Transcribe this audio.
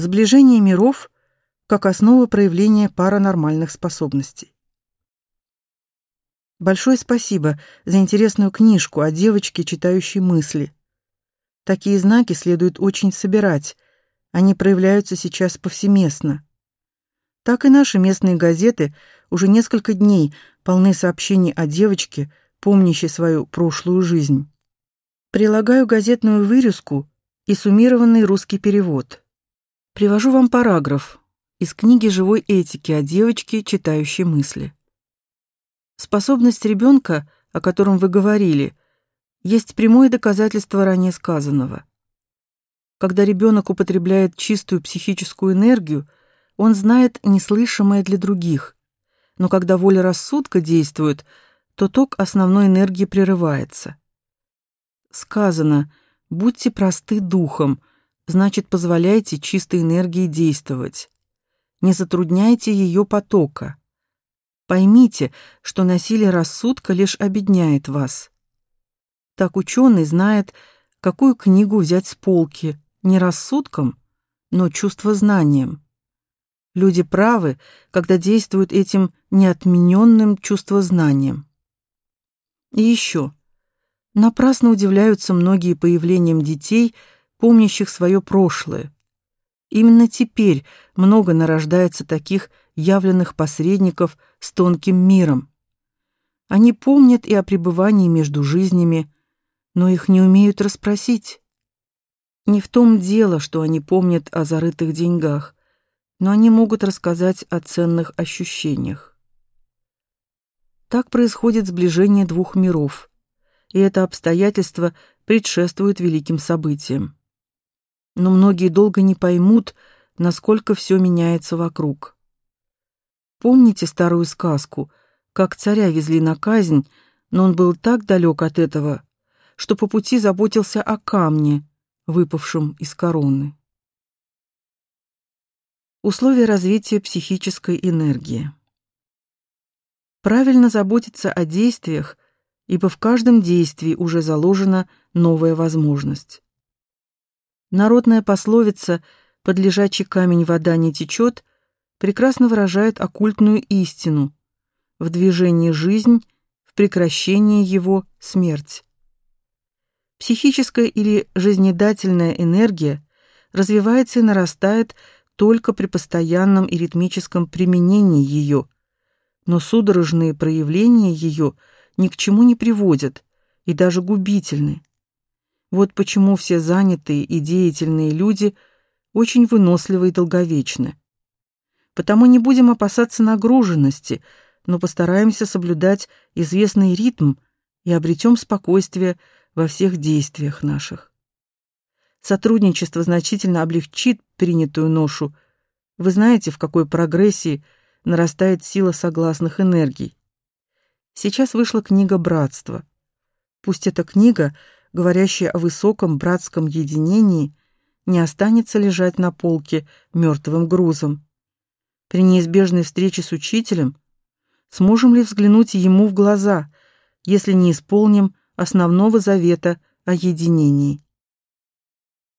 Сближение миров как основа проявления паранормальных способностей. Большое спасибо за интересную книжку о девочке, читающей мысли. Такие знаки следует очень собирать. Они проявляются сейчас повсеместно. Так и наши местные газеты уже несколько дней полны сообщений о девочке, помнящей свою прошлую жизнь. Прилагаю газетную вырезку и суммированный русский перевод. Привожу вам параграф из книги живой этики о девочке, читающей мысли. Способность ребенка, о котором вы говорили, есть прямое доказательство ранее сказанного. Когда ребенок употребляет чистую психическую энергию, он знает неслышимое для других, но когда воля рассудка действует, то ток основной энергии прерывается. Сказано «будьте просты духом», значит, позволяйте чистой энергии действовать. Не затрудняйте ее потока. Поймите, что насилие рассудка лишь обедняет вас. Так ученый знает, какую книгу взять с полки, не рассудком, но чувствознанием. Люди правы, когда действуют этим неотмененным чувствознанием. И еще. Напрасно удивляются многие появлением детей – помнящих свое прошлое. Именно теперь много нарождается таких явленных посредников с тонким миром. Они помнят и о пребывании между жизнями, но их не умеют расспросить. Не в том дело, что они помнят о зарытых деньгах, но они могут рассказать о ценных ощущениях. Так происходит сближение двух миров, и это обстоятельство предшествует великим событиям но многие долго не поймут, насколько все меняется вокруг. Помните старую сказку, как царя везли на казнь, но он был так далек от этого, что по пути заботился о камне, выпавшем из короны. Условия развития психической энергии. Правильно заботиться о действиях, ибо в каждом действии уже заложена новая возможность. Народная пословица «под лежачий камень вода не течет» прекрасно выражает оккультную истину. В движении жизнь, в прекращении его смерть. Психическая или жизнедательная энергия развивается и нарастает только при постоянном и ритмическом применении ее, но судорожные проявления ее ни к чему не приводят и даже губительны. Вот почему все занятые и деятельные люди очень выносливы и долговечны. Потому не будем опасаться нагруженности, но постараемся соблюдать известный ритм и обретем спокойствие во всех действиях наших. Сотрудничество значительно облегчит принятую ношу. Вы знаете, в какой прогрессии нарастает сила согласных энергий. Сейчас вышла книга «Братство». Пусть эта книга — говорящее о высоком братском единении, не останется лежать на полке мертвым грузом. При неизбежной встрече с учителем сможем ли взглянуть ему в глаза, если не исполним основного завета о единении?